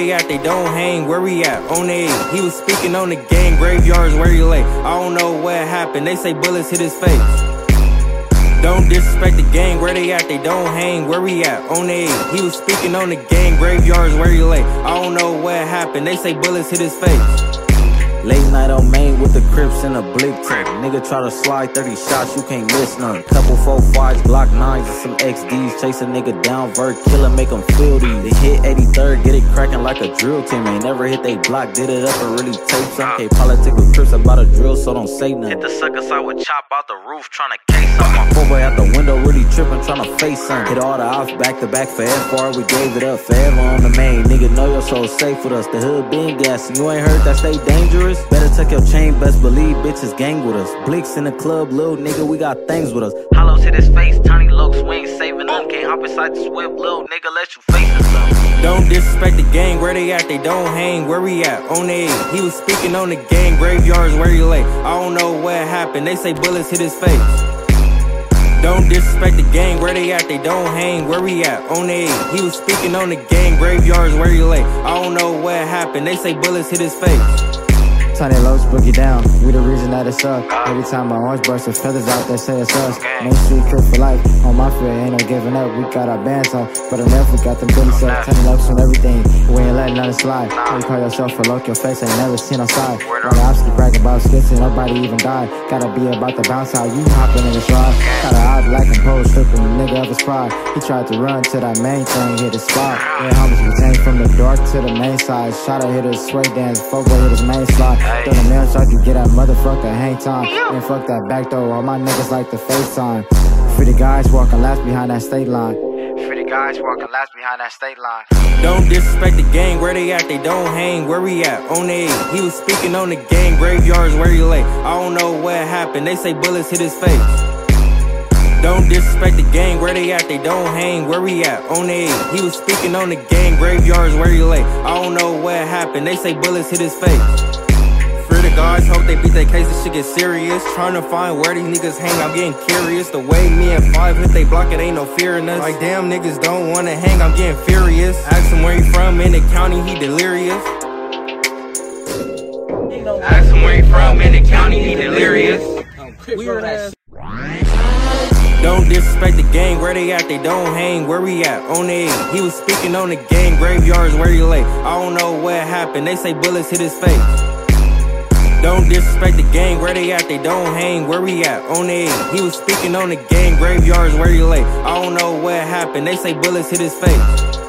they at, they don't hang. Where we at? On the. He was speaking on the gang graveyards where he lay. I don't know what happened. They say bullets hit his face. Don't disrespect the gang, where they at, they don't hang, where we at, on the. He was speaking on the gang graveyards where he lay. I don't know what happened, they say bullets hit his face. Crips and a blick tip. Nigga try to slide 30 shots, you can't miss none. Couple 4-5s, Glock 9s, and some XDs. Chase a nigga down, vert, kill him, make him feel these. They hit 83rd, get it cracking like a drill team. Ain't never hit they block, did it up and really tape some. K politic with Crips about a drill, so don't say nothing. Hit the sucker side with chop out the roof, tryna case some. My four boy out the window, really tripping, tryna face some. Hit all the ops back to back for FR, we gave it up forever on the main. Nigga, know your soul safe with us. The hood been gassing, you ain't heard that stay dangerous? Better tuck your chain, best believe bitches gang with us. Blicks in the club, little nigga, we got things with us. Hollows hit his face, tiny low swing, saving them. Can't hop inside the whip, little nigga, let you face it. Don't disrespect the gang, where they at, they don't hang, where we at, on the eight. He was speaking on the gang graveyards where he lay. I don't know what happened, they say bullets hit his face. Don't disrespect the gang, where they at, they don't hang, where we at, on the eight. He was speaking on the gang graveyards where he lay. I don't know what happened, they say bullets hit his face. Tiny lows boogie down, we the reason that it's up. Every time my orange burst the feathers out, they say it's us. Main Street Crip for life, on my fear, ain't no giving up. We got our bands on, but enough, we got them billies up. Tiny lows on everything, we ain't letting nothing slide. You call yourself a your face ain't never seen outside. When the keep bragging about skits nobody even died. Gotta be about to bounce out, you hopping in the ride. Got an eye black and pole, stripping the nigga of his pride. He tried to run to that main thing, hit his spot. Yeah, homies retained from the dark to the main side. Shot hit his sway dance, Fogo hit his main slide. Throw the mail I could get that motherfucker hang time. And fuck that back door, all my niggas like the FaceTime. Free the guys walking last behind that state line. Free the guys walking last behind that state line. Don't disrespect the gang, where they at, they don't hang, where we at, on the eight. He was speaking on the gang graveyards where he lay. I don't know what happened, they say bullets hit his face. Don't disrespect the gang, where they at, they don't hang, where we at, on the eight. He was speaking on the gang graveyards where he lay. I don't know what happened, they say bullets hit his face. Guards, hope they beat their case, this shit get serious. Trying to find where these niggas hang, I'm getting curious. The way me and five hit they block, it ain't no fear in us. Like damn niggas don't wanna hang, I'm getting furious. Ask him where he from, in the county, he delirious. Ask him where he from, in the county, he delirious. Weird ass. Don't disrespect the gang, where they at, they don't hang, where we at, on the eight. He was speaking on the gang graveyards where he lay. I don't know what happened, they say bullets hit his face. Don't disrespect the gang, where they at, they don't hang, where we at, on the. He was speaking on the gang graveyards where he lay. I don't know what happened, they say bullets hit his face.